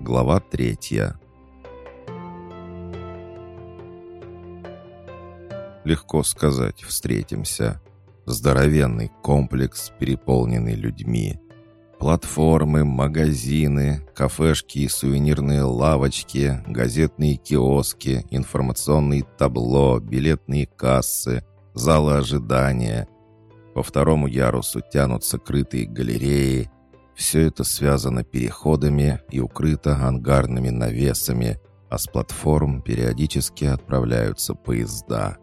Глава третья. Легко сказать «встретимся». Здоровенный комплекс, переполненный людьми. Платформы, магазины, кафешки и сувенирные лавочки, газетные киоски, информационные табло, билетные кассы, залы ожидания. По второму ярусу тянутся крытые галереи. Все это связано переходами и укрыто ангарными навесами, а с платформ периодически отправляются поезда.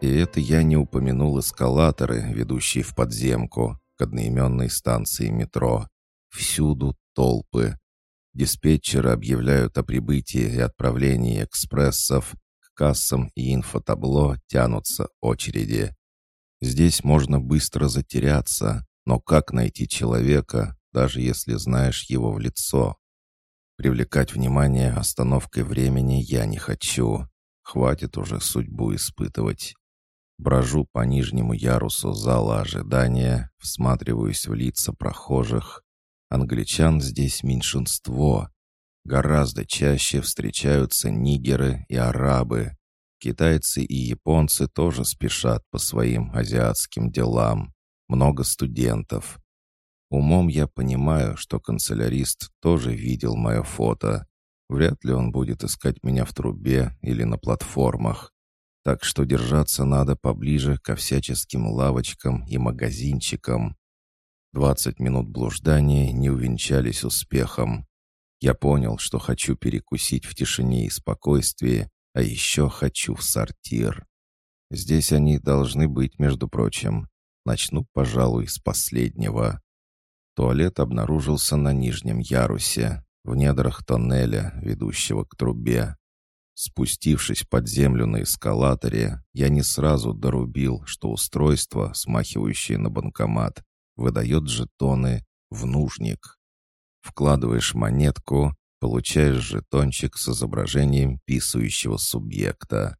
И это я не упомянул эскалаторы, ведущие в подземку, к одноименной станции метро. Всюду толпы. Диспетчеры объявляют о прибытии и отправлении экспрессов, к кассам и инфотабло тянутся очереди. Здесь можно быстро затеряться, но как найти человека, даже если знаешь его в лицо? Привлекать внимание остановкой времени я не хочу. Хватит уже судьбу испытывать. Брожу по нижнему ярусу зала ожидания, всматриваюсь в лица прохожих. Англичан здесь меньшинство. Гораздо чаще встречаются нигеры и арабы. Китайцы и японцы тоже спешат по своим азиатским делам. Много студентов. Умом я понимаю, что канцелярист тоже видел мое фото. Вряд ли он будет искать меня в трубе или на платформах так что держаться надо поближе ко всяческим лавочкам и магазинчикам. Двадцать минут блуждания не увенчались успехом. Я понял, что хочу перекусить в тишине и спокойствии, а еще хочу в сортир. Здесь они должны быть, между прочим. Начну, пожалуй, с последнего. Туалет обнаружился на нижнем ярусе, в недрах тоннеля, ведущего к трубе. Спустившись под землю на эскалаторе, я не сразу дорубил, что устройство, смахивающее на банкомат, выдает жетоны в нужник. Вкладываешь монетку, получаешь жетончик с изображением писающего субъекта.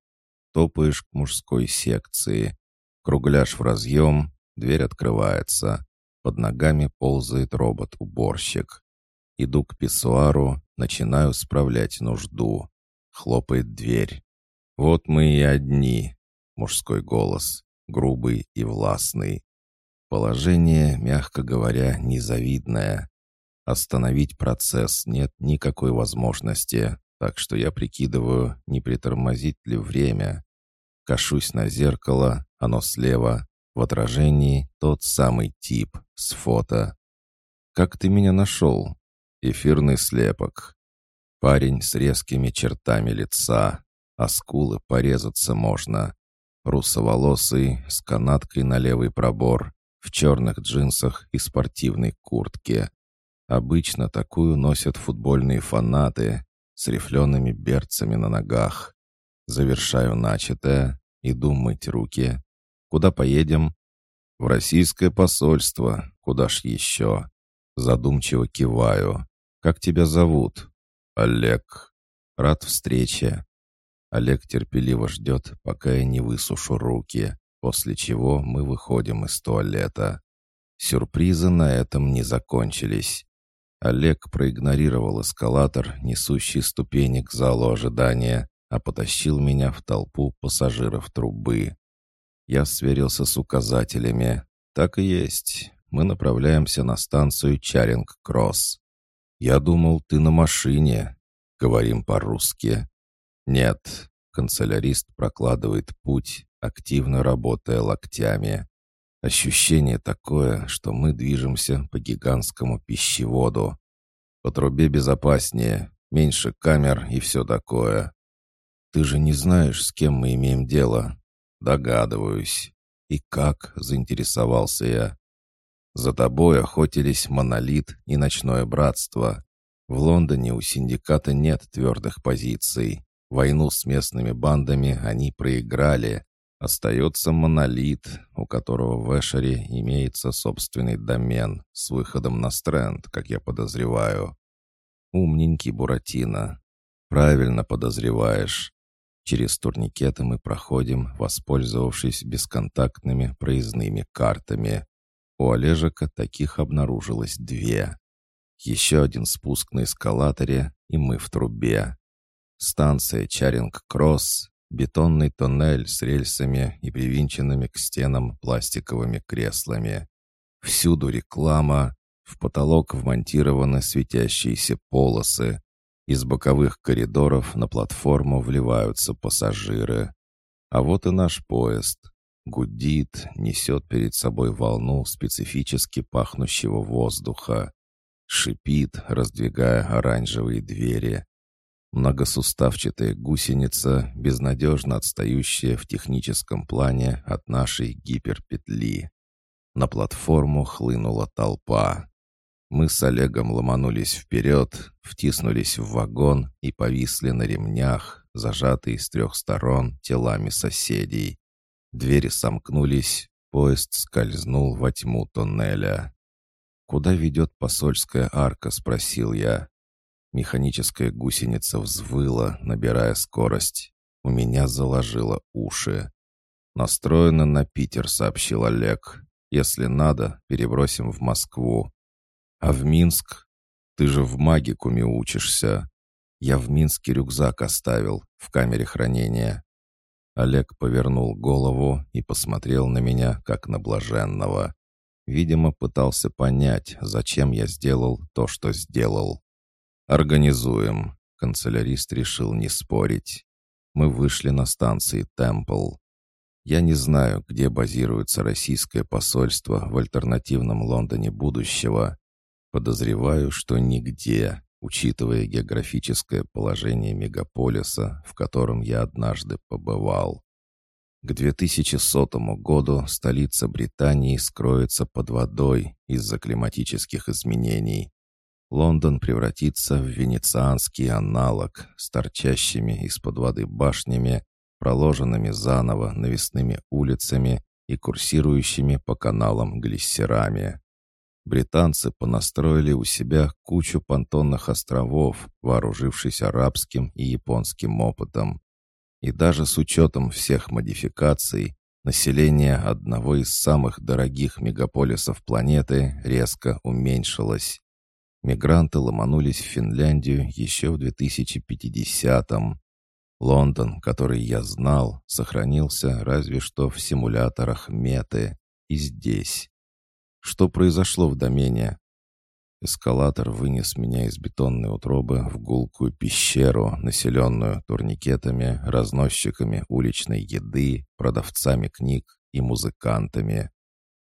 Топаешь к мужской секции. Кругляш в разъем, дверь открывается. Под ногами ползает робот-уборщик. Иду к писсуару, начинаю справлять нужду. Хлопает дверь. «Вот мы и одни!» Мужской голос, грубый и властный. Положение, мягко говоря, незавидное. Остановить процесс нет никакой возможности, так что я прикидываю, не притормозить ли время. Кашусь на зеркало, оно слева. В отражении тот самый тип, с фото. «Как ты меня нашел?» «Эфирный слепок. Парень с резкими чертами лица, а скулы порезаться можно. Русоволосый, с канаткой на левый пробор, в черных джинсах и спортивной куртке. Обычно такую носят футбольные фанаты с рифлеными берцами на ногах. Завершаю начатое, иду мыть руки. Куда поедем? В российское посольство. Куда ж еще? Задумчиво киваю. Как тебя зовут? «Олег, рад встрече». Олег терпеливо ждет, пока я не высушу руки, после чего мы выходим из туалета. Сюрпризы на этом не закончились. Олег проигнорировал эскалатор, несущий ступени к залу ожидания, а потащил меня в толпу пассажиров трубы. Я сверился с указателями. Так и есть. Мы направляемся на станцию Чаринг-Кросс. «Я думал, ты на машине». Говорим по-русски. «Нет». Канцелярист прокладывает путь, активно работая локтями. Ощущение такое, что мы движемся по гигантскому пищеводу. По трубе безопаснее, меньше камер и все такое. Ты же не знаешь, с кем мы имеем дело. Догадываюсь. И как, заинтересовался я. За тобой охотились Монолит и Ночное Братство. В Лондоне у синдиката нет твердых позиций. Войну с местными бандами они проиграли. Остается Монолит, у которого в Эшере имеется собственный домен с выходом на Стрэнд, как я подозреваю. Умненький Буратино. Правильно подозреваешь. Через турникеты мы проходим, воспользовавшись бесконтактными проездными картами. У Олежика таких обнаружилось две. Еще один спуск на эскалаторе, и мы в трубе. Станция Чаринг-Кросс, бетонный тоннель с рельсами и привинченными к стенам пластиковыми креслами. Всюду реклама, в потолок вмонтированы светящиеся полосы. Из боковых коридоров на платформу вливаются пассажиры. А вот и наш поезд. Гудит, несет перед собой волну специфически пахнущего воздуха. Шипит, раздвигая оранжевые двери. Многосуставчатая гусеница, безнадежно отстающая в техническом плане от нашей гиперпетли. На платформу хлынула толпа. Мы с Олегом ломанулись вперед, втиснулись в вагон и повисли на ремнях, зажатые с трех сторон телами соседей. Двери сомкнулись, поезд скользнул во тьму тоннеля. «Куда ведет посольская арка?» — спросил я. Механическая гусеница взвыла, набирая скорость. У меня заложило уши. «Настроено на Питер», — сообщил Олег. «Если надо, перебросим в Москву». «А в Минск? Ты же в магикуме учишься». «Я в Минске рюкзак оставил, в камере хранения». Олег повернул голову и посмотрел на меня, как на блаженного. Видимо, пытался понять, зачем я сделал то, что сделал. «Организуем», — канцелярист решил не спорить. Мы вышли на станции «Темпл». Я не знаю, где базируется российское посольство в альтернативном Лондоне будущего. Подозреваю, что нигде, учитывая географическое положение мегаполиса, в котором я однажды побывал. К 2100 году столица Британии скроется под водой из-за климатических изменений. Лондон превратится в венецианский аналог с торчащими из-под воды башнями, проложенными заново навесными улицами и курсирующими по каналам глиссерами. Британцы понастроили у себя кучу понтонных островов, вооружившись арабским и японским опытом. И даже с учетом всех модификаций, население одного из самых дорогих мегаполисов планеты резко уменьшилось. Мигранты ломанулись в Финляндию еще в 2050-м. Лондон, который я знал, сохранился разве что в симуляторах меты. И здесь. Что произошло в домене? Эскалатор вынес меня из бетонной утробы в гулкую пещеру, населенную турникетами, разносчиками уличной еды, продавцами книг и музыкантами.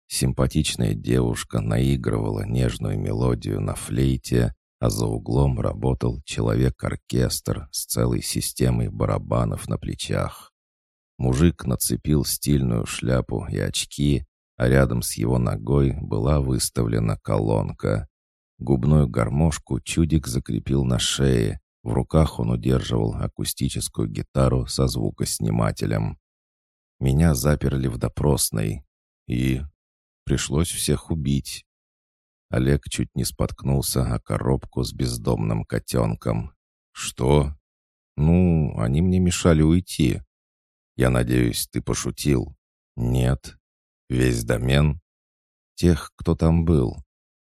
Симпатичная девушка наигрывала нежную мелодию на флейте, а за углом работал человек-оркестр с целой системой барабанов на плечах. Мужик нацепил стильную шляпу и очки, а рядом с его ногой была выставлена колонка. Губную гармошку чудик закрепил на шее, в руках он удерживал акустическую гитару со звукоснимателем. Меня заперли в допросной, и Пришлось всех убить. Олег чуть не споткнулся о коробку с бездомным котенком. «Что?» «Ну, они мне мешали уйти». «Я надеюсь, ты пошутил?» «Нет». «Весь домен?» «Тех, кто там был».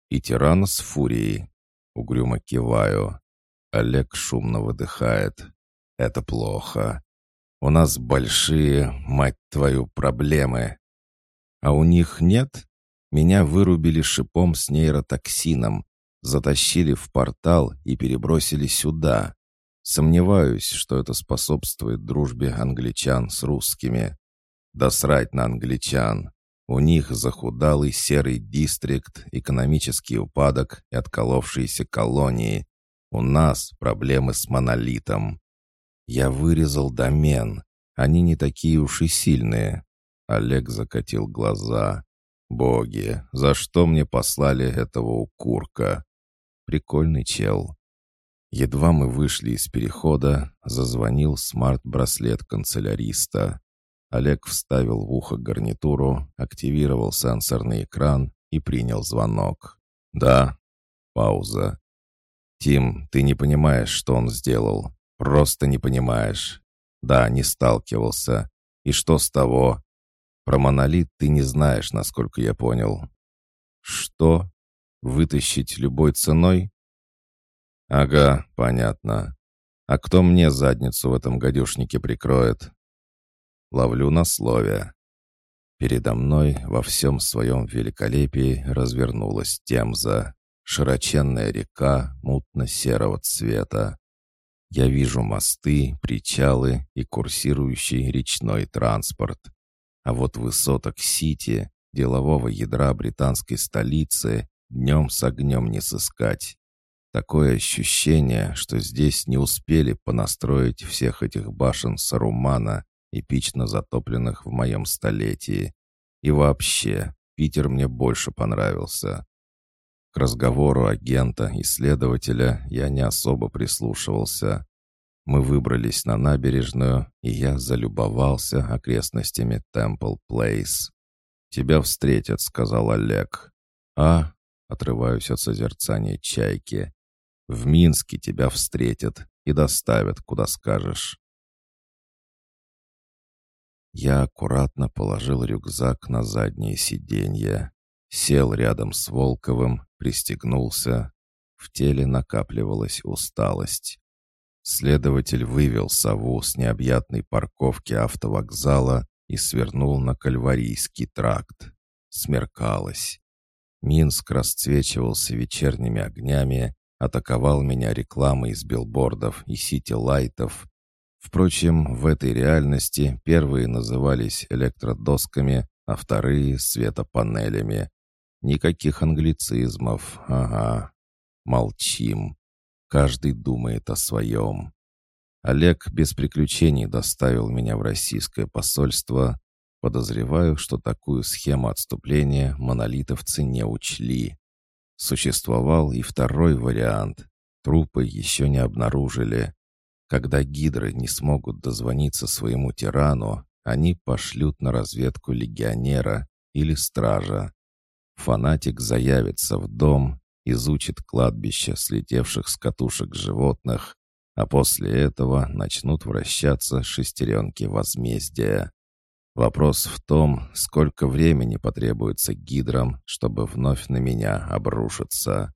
«И тиран с фурией?» Угрюмо киваю. Олег шумно выдыхает. «Это плохо. У нас большие, мать твою, проблемы. А у них нет? Меня вырубили шипом с нейротоксином, затащили в портал и перебросили сюда. Сомневаюсь, что это способствует дружбе англичан с русскими. Да срать на англичан. У них захудалый серый дистрикт, экономический упадок и отколовшиеся колонии. У нас проблемы с монолитом. Я вырезал домен. Они не такие уж и сильные. Олег закатил глаза. «Боги, за что мне послали этого укурка?» «Прикольный чел». Едва мы вышли из перехода, зазвонил смарт-браслет канцеляриста. Олег вставил в ухо гарнитуру, активировал сенсорный экран и принял звонок. «Да». Пауза. «Тим, ты не понимаешь, что он сделал. Просто не понимаешь. Да, не сталкивался. И что с того? Про монолит ты не знаешь, насколько я понял. Что? Вытащить любой ценой? «Ага, понятно. А кто мне задницу в этом гадюшнике прикроет?» Ловлю на слове. Передо мной во всем своем великолепии развернулась Темза, широченная река мутно-серого цвета. Я вижу мосты, причалы и курсирующий речной транспорт. А вот высоток Сити, делового ядра британской столицы, днем с огнем не сыскать. Такое ощущение, что здесь не успели понастроить всех этих башен Сарумана, эпично затопленных в моем столетии. И вообще, Питер мне больше понравился. К разговору агента-исследователя я не особо прислушивался. Мы выбрались на набережную, и я залюбовался окрестностями Темпл Плейс. «Тебя встретят», — сказал Олег. «А?» — отрываюсь от созерцания чайки. В Минске тебя встретят и доставят, куда скажешь. Я аккуратно положил рюкзак на заднее сиденье, сел рядом с Волковым, пристегнулся. В теле накапливалась усталость. Следователь вывел сову с необъятной парковки автовокзала и свернул на Кальварийский тракт. Смеркалось. Минск расцвечивался вечерними огнями, атаковал меня рекламой из билбордов и сити-лайтов. Впрочем, в этой реальности первые назывались электродосками, а вторые — светопанелями. Никаких англицизмов, ага. Молчим. Каждый думает о своем. Олег без приключений доставил меня в российское посольство. Подозреваю, что такую схему отступления монолитовцы не учли. Существовал и второй вариант. Трупы еще не обнаружили. Когда гидры не смогут дозвониться своему тирану, они пошлют на разведку легионера или стража. Фанатик заявится в дом, изучит кладбище слетевших с катушек животных, а после этого начнут вращаться шестеренки возмездия. Вопрос в том, сколько времени потребуется гидрам, чтобы вновь на меня обрушиться.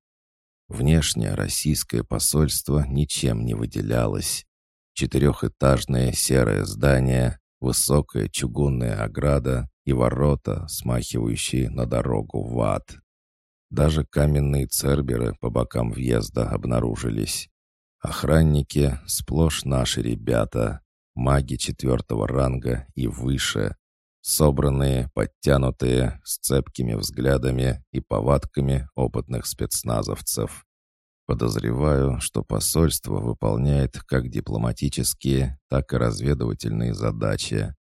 Внешнее российское посольство ничем не выделялось. Четырехэтажное серое здание, высокая чугунная ограда и ворота, смахивающие на дорогу в ад. Даже каменные церберы по бокам въезда обнаружились. Охранники — сплошь наши ребята, маги четвертого ранга и выше, собранные, подтянутые, с цепкими взглядами и повадками опытных спецназовцев. Подозреваю, что посольство выполняет как дипломатические, так и разведывательные задачи.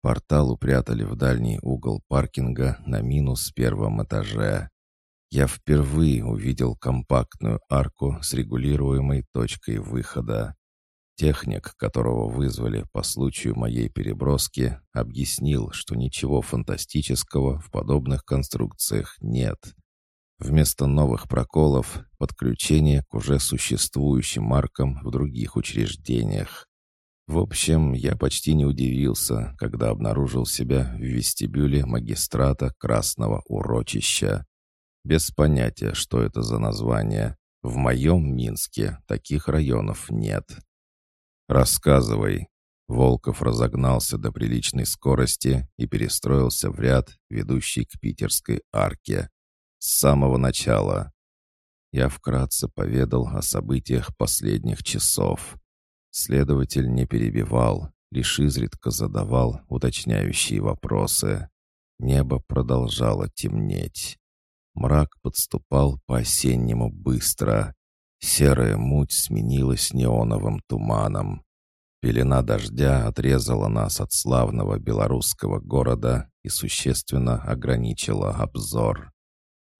Портал упрятали в дальний угол паркинга на минус первом этаже. Я впервые увидел компактную арку с регулируемой точкой выхода. Техник, которого вызвали по случаю моей переброски, объяснил, что ничего фантастического в подобных конструкциях нет. Вместо новых проколов — подключение к уже существующим маркам в других учреждениях. В общем, я почти не удивился, когда обнаружил себя в вестибюле магистрата Красного Урочища. Без понятия, что это за название. В моем Минске таких районов нет. «Рассказывай». Волков разогнался до приличной скорости и перестроился в ряд, ведущий к питерской арке. С самого начала. Я вкратце поведал о событиях последних часов. Следователь не перебивал, лишь изредка задавал уточняющие вопросы. Небо продолжало темнеть. Мрак подступал по-осеннему быстро. Серая муть сменилась неоновым туманом. Пелена дождя отрезала нас от славного белорусского города и существенно ограничила обзор.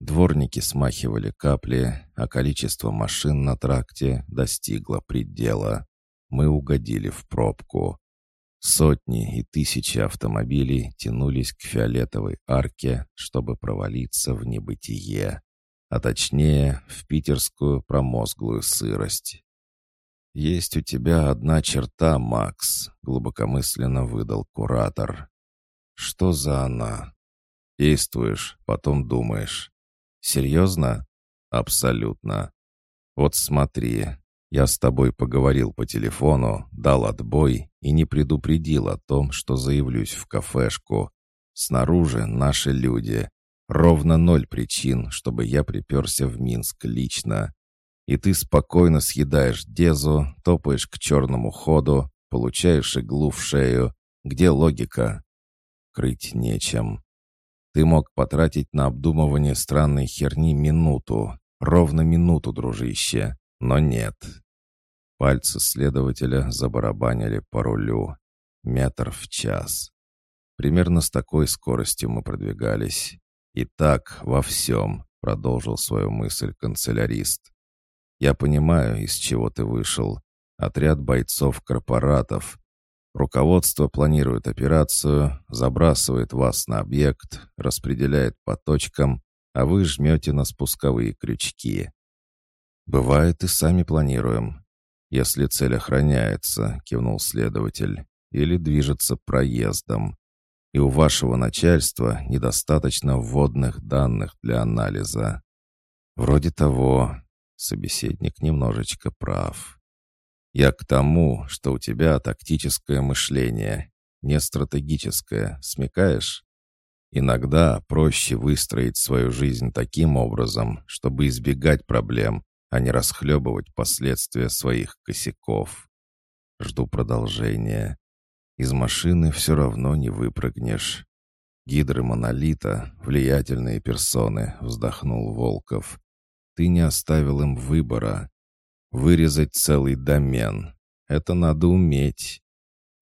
Дворники смахивали капли, а количество машин на тракте достигло предела. Мы угодили в пробку. Сотни и тысячи автомобилей тянулись к фиолетовой арке, чтобы провалиться в небытие а точнее в питерскую промозглую сырость. «Есть у тебя одна черта, Макс», — глубокомысленно выдал куратор. «Что за она?» «Действуешь, потом думаешь». «Серьезно?» «Абсолютно». Вот смотри, я с тобой поговорил по телефону, дал отбой и не предупредил о том, что заявлюсь в кафешку. Снаружи наши люди. Ровно ноль причин, чтобы я приперся в Минск лично. И ты спокойно съедаешь дезу, топаешь к черному ходу, получаешь иглу в шею. Где логика? Крыть нечем. Ты мог потратить на обдумывание странной херни минуту. Ровно минуту, дружище. Но нет. Пальцы следователя забарабанили по рулю. Метр в час. Примерно с такой скоростью мы продвигались. «И так во всем», — продолжил свою мысль канцелярист. «Я понимаю, из чего ты вышел. Отряд бойцов-корпоратов. Руководство планирует операцию, забрасывает вас на объект, распределяет по точкам, а вы жмете на спусковые крючки. «Бывает, и сами планируем. Если цель охраняется», — кивнул следователь, «или движется проездом и у вашего начальства недостаточно вводных данных для анализа. Вроде того, собеседник немножечко прав. Я к тому, что у тебя тактическое мышление, не стратегическое, смекаешь? Иногда проще выстроить свою жизнь таким образом, чтобы избегать проблем, а не расхлебывать последствия своих косяков. Жду продолжения. Из машины все равно не выпрыгнешь. Гидры монолита — влиятельные персоны, вздохнул Волков. Ты не оставил им выбора. Вырезать целый домен. Это надо уметь.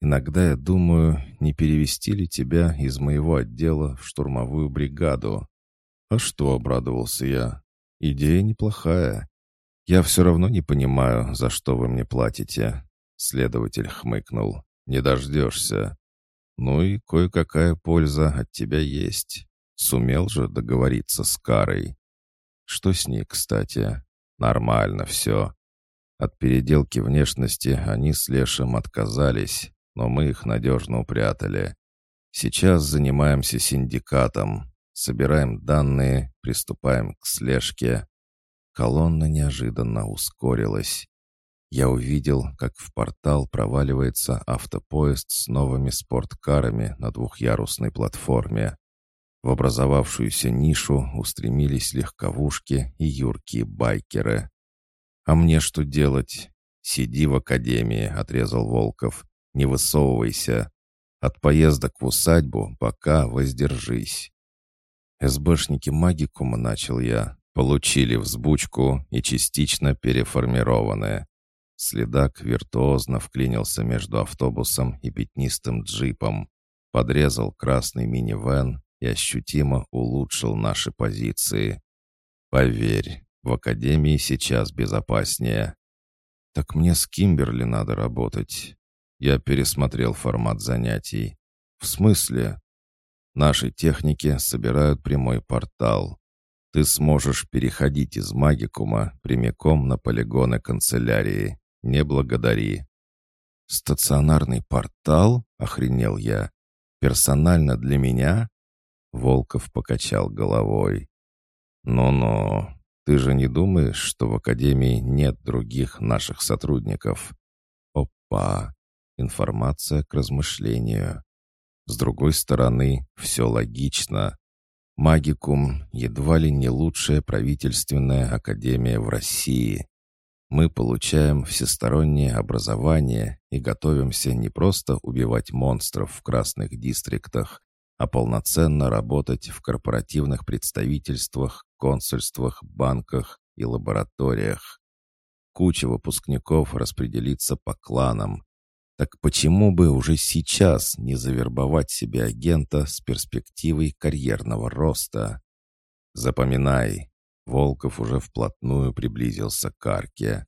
Иногда я думаю, не перевести ли тебя из моего отдела в штурмовую бригаду. А что, обрадовался я. Идея неплохая. Я все равно не понимаю, за что вы мне платите. Следователь хмыкнул. Не дождешься. Ну и кое-какая польза от тебя есть. Сумел же договориться с Карой. Что с ней, кстати? Нормально все. От переделки внешности они с Лешем отказались, но мы их надежно упрятали. Сейчас занимаемся синдикатом, собираем данные, приступаем к слежке. Колонна неожиданно ускорилась. Я увидел, как в портал проваливается автопоезд с новыми спорткарами на двухъярусной платформе. В образовавшуюся нишу устремились легковушки и юркие байкеры. «А мне что делать?» «Сиди в академии», — отрезал Волков. «Не высовывайся. От поездок в усадьбу пока воздержись». СБшники магикума начал я, получили взбучку и частично переформированные. Следак виртуозно вклинился между автобусом и пятнистым джипом, подрезал красный минивэн и ощутимо улучшил наши позиции. «Поверь, в академии сейчас безопаснее». «Так мне с Кимберли надо работать». Я пересмотрел формат занятий. «В смысле?» «Наши техники собирают прямой портал. Ты сможешь переходить из магикума прямиком на полигоны канцелярии. «Не благодари». «Стационарный портал?» — охренел я. «Персонально для меня?» Волков покачал головой. «Ну-ну, ты же не думаешь, что в Академии нет других наших сотрудников?» «Опа! Информация к размышлению. С другой стороны, все логично. Магикум — едва ли не лучшая правительственная академия в России мы получаем всестороннее образование и готовимся не просто убивать монстров в красных дистриктах, а полноценно работать в корпоративных представительствах, консульствах, банках и лабораториях. Куча выпускников распределится по кланам. Так почему бы уже сейчас не завербовать себе агента с перспективой карьерного роста? Запоминай, Волков уже вплотную приблизился к арке.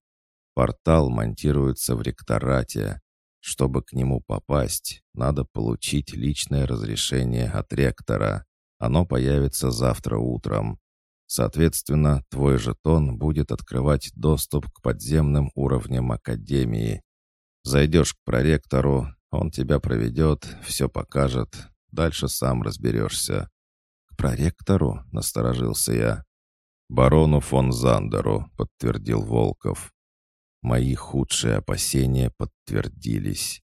Портал монтируется в ректорате. Чтобы к нему попасть, надо получить личное разрешение от ректора. Оно появится завтра утром. Соответственно, твой жетон будет открывать доступ к подземным уровням Академии. Зайдешь к проректору, он тебя проведет, все покажет. Дальше сам разберешься. «К проректору?» — насторожился я. «Барону фон Зандеру», — подтвердил Волков. Мои худшие опасения подтвердились.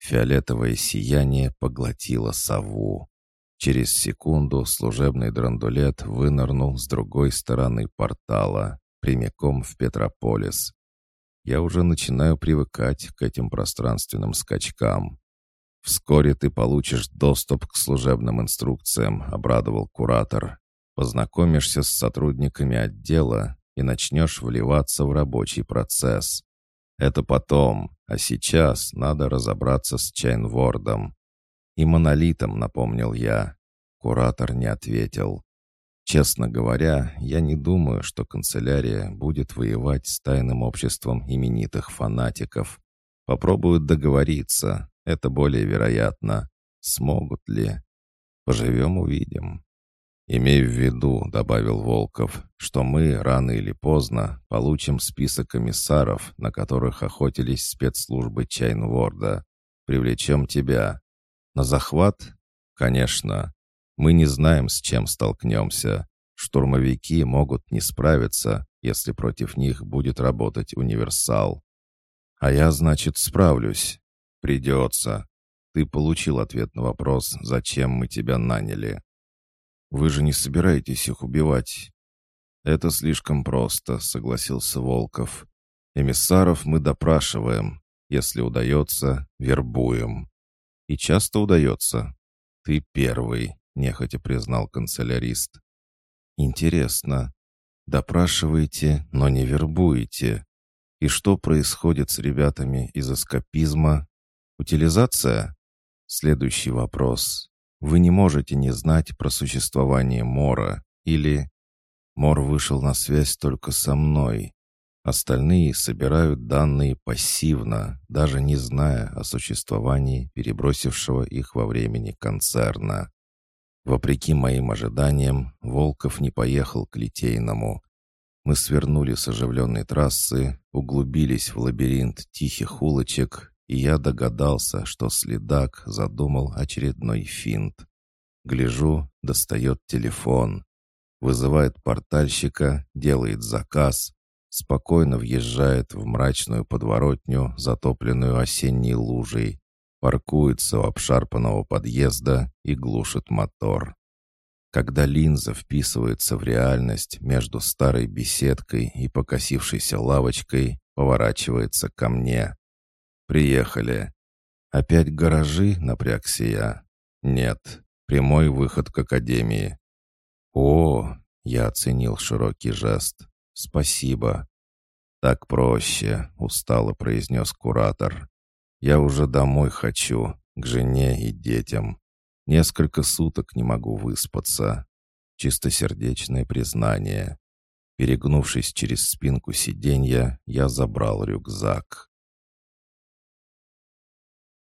Фиолетовое сияние поглотило сову. Через секунду служебный драндулет вынырнул с другой стороны портала, прямиком в Петрополис. Я уже начинаю привыкать к этим пространственным скачкам. «Вскоре ты получишь доступ к служебным инструкциям», — обрадовал куратор. «Познакомишься с сотрудниками отдела и начнешь вливаться в рабочий процесс. Это потом, а сейчас надо разобраться с Чайнвордом. И монолитом, напомнил я. Куратор не ответил. Честно говоря, я не думаю, что канцелярия будет воевать с тайным обществом именитых фанатиков. Попробуют договориться, это более вероятно. Смогут ли? Поживем, увидим. «Имей в виду», — добавил Волков, «что мы рано или поздно получим список комиссаров, на которых охотились спецслужбы Чайнворда. Привлечем тебя. На захват? Конечно. Мы не знаем, с чем столкнемся. Штурмовики могут не справиться, если против них будет работать универсал. А я, значит, справлюсь. Придется. Ты получил ответ на вопрос, зачем мы тебя наняли. Вы же не собираетесь их убивать?» «Это слишком просто», — согласился Волков. «Эмиссаров мы допрашиваем. Если удается, вербуем». «И часто удается?» «Ты первый», — нехотя признал канцелярист. «Интересно. Допрашиваете, но не вербуете. И что происходит с ребятами из эскапизма? Утилизация?» Следующий вопрос. Вы не можете не знать про существование Мора или... Мор вышел на связь только со мной. Остальные собирают данные пассивно, даже не зная о существовании перебросившего их во времени концерна. Вопреки моим ожиданиям, Волков не поехал к Литейному. Мы свернули с оживленной трассы, углубились в лабиринт тихих улочек и я догадался, что следак задумал очередной финт. Гляжу, достает телефон, вызывает портальщика, делает заказ, спокойно въезжает в мрачную подворотню, затопленную осенней лужей, паркуется у обшарпанного подъезда и глушит мотор. Когда линза вписывается в реальность между старой беседкой и покосившейся лавочкой, поворачивается ко мне. «Приехали. Опять гаражи?» — напрягся я. «Нет, прямой выход к академии». «О!» — я оценил широкий жест. «Спасибо». «Так проще», — устало произнес куратор. «Я уже домой хочу, к жене и детям. Несколько суток не могу выспаться». Чистосердечное признание. Перегнувшись через спинку сиденья, я забрал рюкзак.